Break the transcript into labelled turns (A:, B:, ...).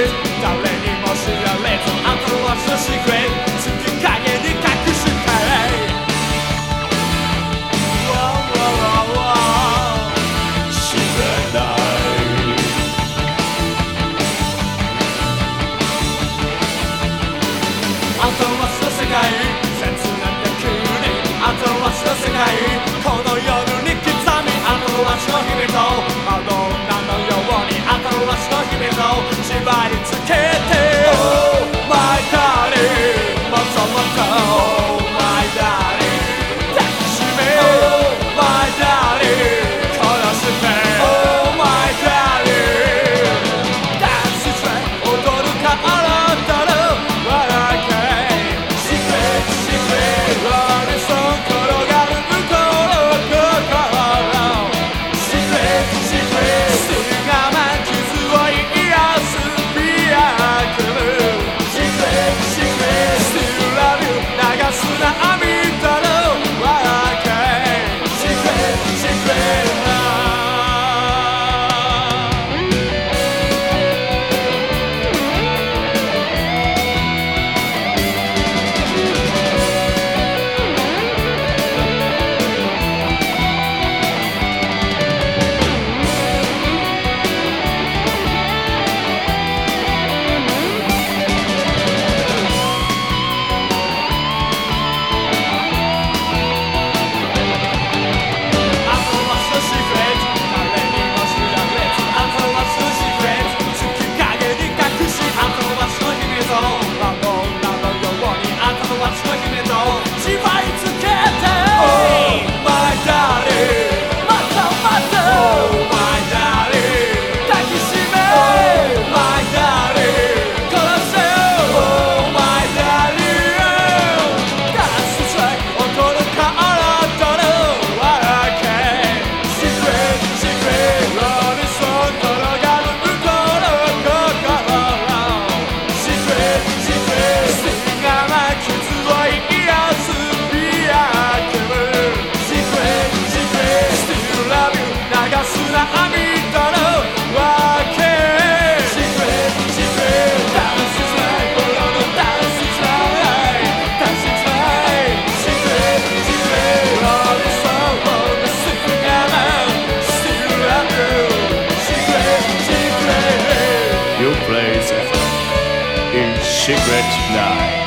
A: 誰にも知られずあとはのしークレット月影に隠してわわわわ知らないあとはの世界切なんゃ急にあとはの世界
B: Shipwrecked 9.